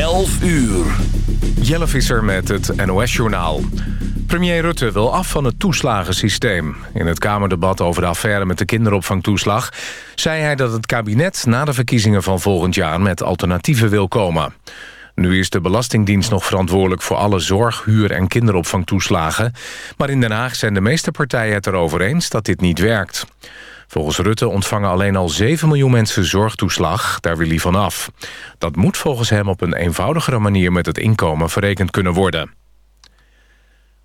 11 uur. Jelle Visser met het NOS-journaal. Premier Rutte wil af van het toeslagensysteem. In het Kamerdebat over de affaire met de kinderopvangtoeslag... zei hij dat het kabinet na de verkiezingen van volgend jaar... met alternatieven wil komen. Nu is de Belastingdienst nog verantwoordelijk voor alle zorg, huur en kinderopvangtoeslagen. Maar in Den Haag zijn de meeste partijen het erover eens dat dit niet werkt. Volgens Rutte ontvangen alleen al 7 miljoen mensen zorgtoeslag. Daar wil hij van af. Dat moet volgens hem op een eenvoudigere manier met het inkomen verrekend kunnen worden.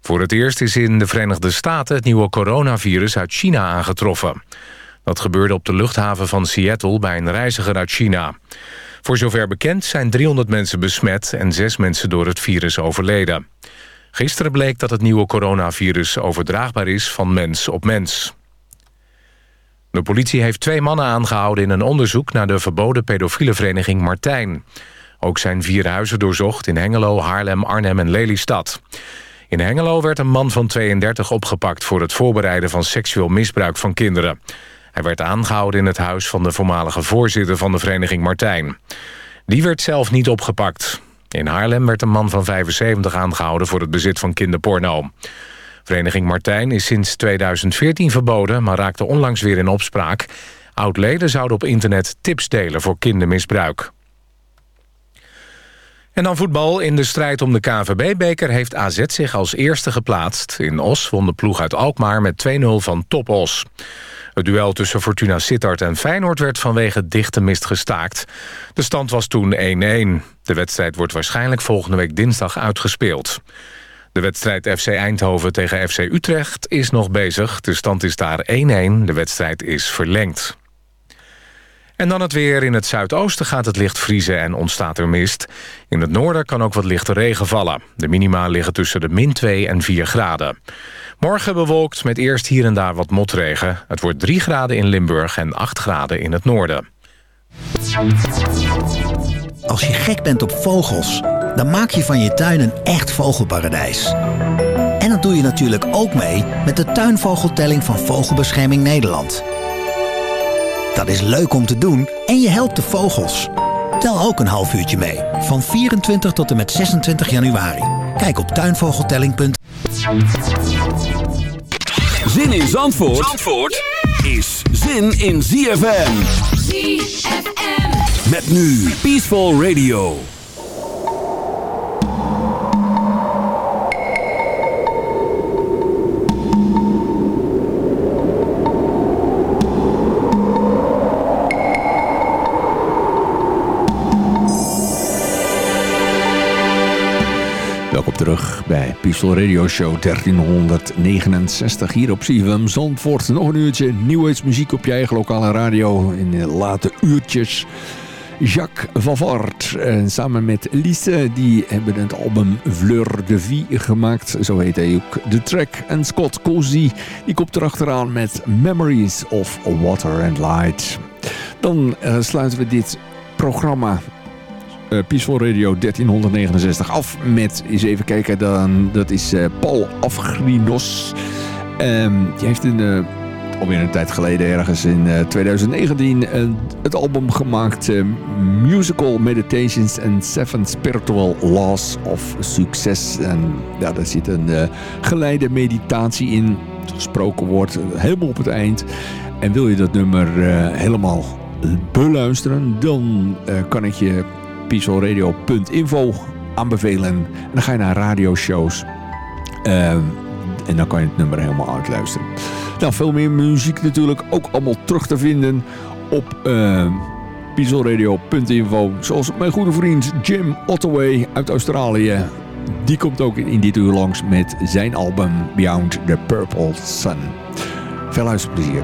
Voor het eerst is in de Verenigde Staten het nieuwe coronavirus uit China aangetroffen. Dat gebeurde op de luchthaven van Seattle bij een reiziger uit China. Voor zover bekend zijn 300 mensen besmet en 6 mensen door het virus overleden. Gisteren bleek dat het nieuwe coronavirus overdraagbaar is van mens op mens. De politie heeft twee mannen aangehouden in een onderzoek... naar de verboden pedofiele vereniging Martijn. Ook zijn vier huizen doorzocht in Hengelo, Haarlem, Arnhem en Lelystad. In Hengelo werd een man van 32 opgepakt... voor het voorbereiden van seksueel misbruik van kinderen. Hij werd aangehouden in het huis van de voormalige voorzitter... van de vereniging Martijn. Die werd zelf niet opgepakt. In Haarlem werd een man van 75 aangehouden... voor het bezit van kinderporno. Vereniging Martijn is sinds 2014 verboden... maar raakte onlangs weer in opspraak. Oud-leden zouden op internet tips delen voor kindermisbruik. En dan voetbal. In de strijd om de KNVB-beker heeft AZ zich als eerste geplaatst. In Os won de ploeg uit Alkmaar met 2-0 van Top Os. Het duel tussen Fortuna Sittard en Feyenoord werd vanwege dichte mist gestaakt. De stand was toen 1-1. De wedstrijd wordt waarschijnlijk volgende week dinsdag uitgespeeld. De wedstrijd FC Eindhoven tegen FC Utrecht is nog bezig. De stand is daar 1-1. De wedstrijd is verlengd. En dan het weer. In het zuidoosten gaat het licht vriezen en ontstaat er mist. In het noorden kan ook wat lichte regen vallen. De minima liggen tussen de min 2 en 4 graden. Morgen bewolkt met eerst hier en daar wat motregen. Het wordt 3 graden in Limburg en 8 graden in het noorden. Als je gek bent op vogels dan maak je van je tuin een echt vogelparadijs. En dat doe je natuurlijk ook mee met de tuinvogeltelling van Vogelbescherming Nederland. Dat is leuk om te doen en je helpt de vogels. Tel ook een half uurtje mee, van 24 tot en met 26 januari. Kijk op tuinvogeltelling.nl Zin in Zandvoort, Zandvoort is zin in ZFM. ZFM. Met nu Peaceful Radio. Bij Peaceful Radio Show 1369 hier op CFM Zandvoort. Nog een uurtje nieuwheidsmuziek op je eigen lokale radio in de late uurtjes. Jacques Vavart en samen met Lise, die hebben het album Fleur de Vie gemaakt. Zo heet hij ook de track. En Scott Cozy, die komt erachteraan met Memories of Water and Light. Dan uh, sluiten we dit programma Peaceful Radio 1369 af met, eens even kijken, dan, dat is uh, Paul Afgrinos. Um, die heeft uh, alweer een tijd geleden, ergens in 2019, het album gemaakt Musical Meditations and Seven Spiritual Laws of Success. En ja, daar zit een geleide meditatie in, gesproken woord, helemaal op het eind. En wil je dat nummer helemaal beluisteren, dan kan ik je peacefulradio.info aanbevelen. En dan ga je naar radioshows. Uh, en dan kan je het nummer helemaal uitluisteren. Nou, veel meer muziek natuurlijk ook allemaal terug te vinden op uh. Zoals mijn goede vriend Jim Ottaway uit Australië. Die komt ook in dit uur langs met zijn album Beyond the Purple Sun. Veel luisterplezier.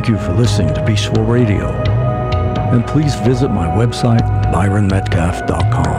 Thank you for listening to Peaceful Radio. And please visit my website, byronmetcalf.com.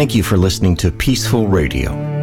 Thank you for listening to Peaceful Radio.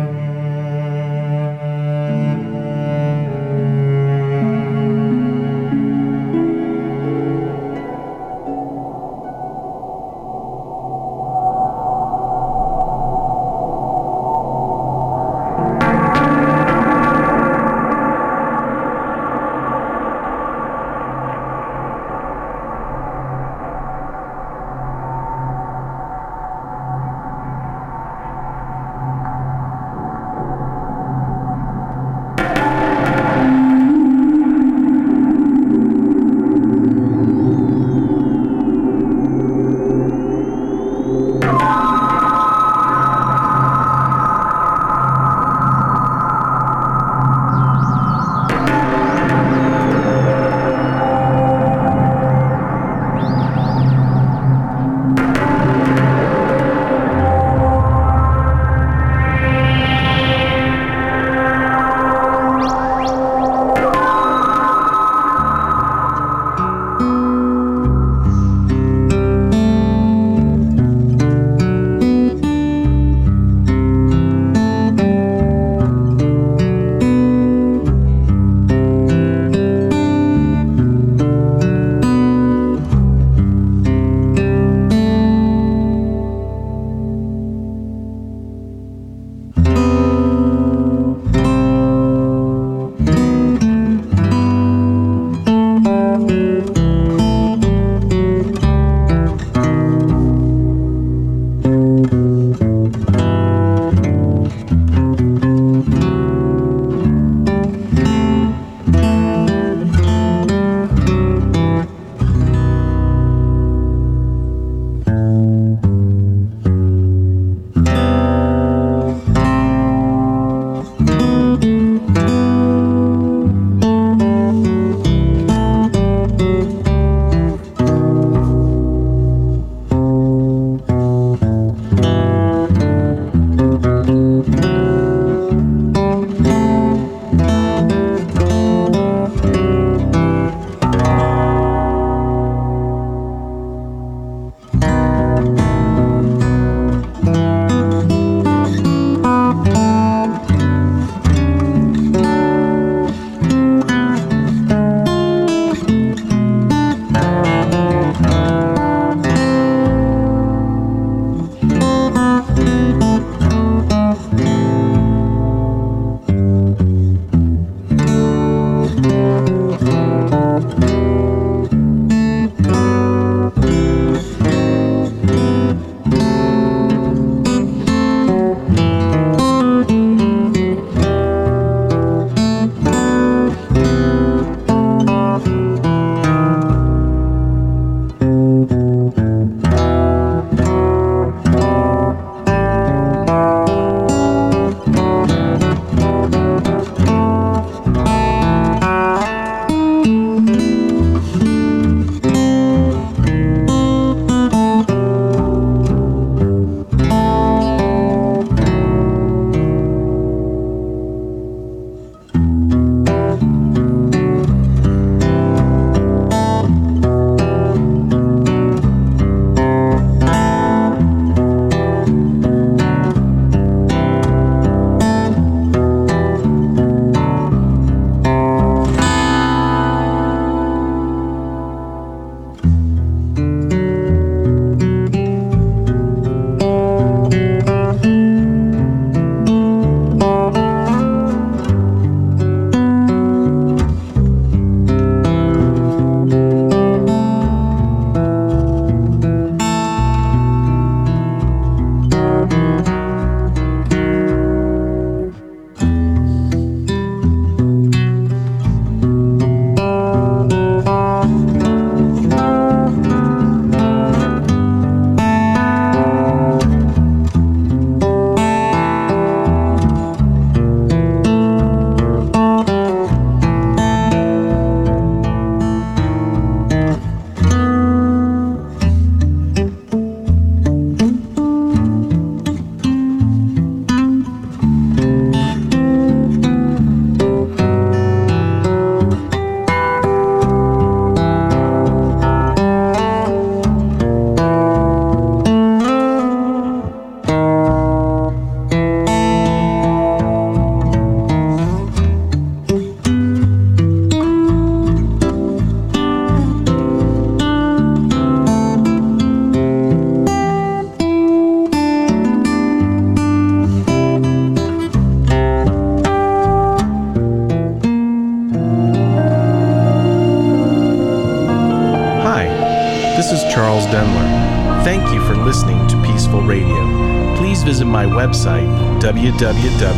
www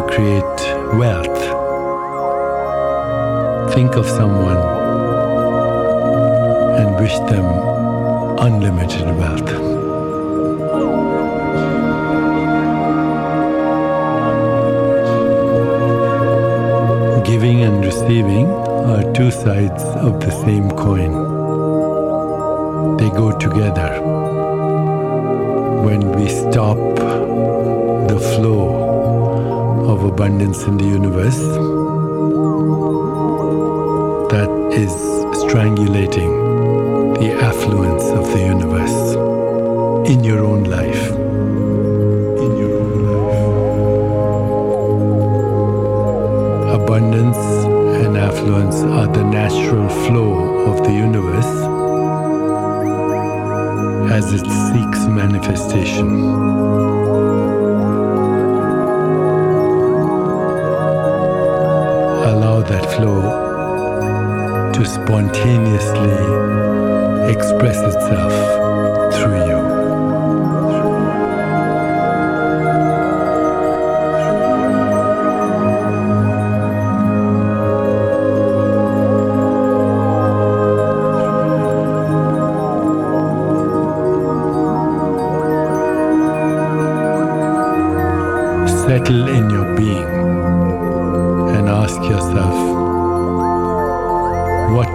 to create wealth, think of someone and wish them unlimited wealth. Giving and receiving are two sides of the same coin. They go together. When we stop the flow of abundance in the universe, that is strangulating the affluence of the universe in your own life. In your own life. Abundance and affluence are the natural flow of the universe as it seeks manifestation. To spontaneously express itself through you.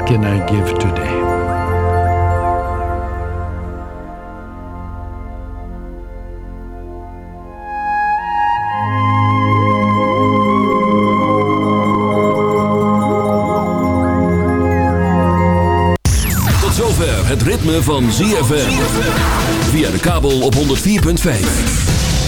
Can I give today? Tot zover het ritme van ZFM. Via de kabel op 104.5.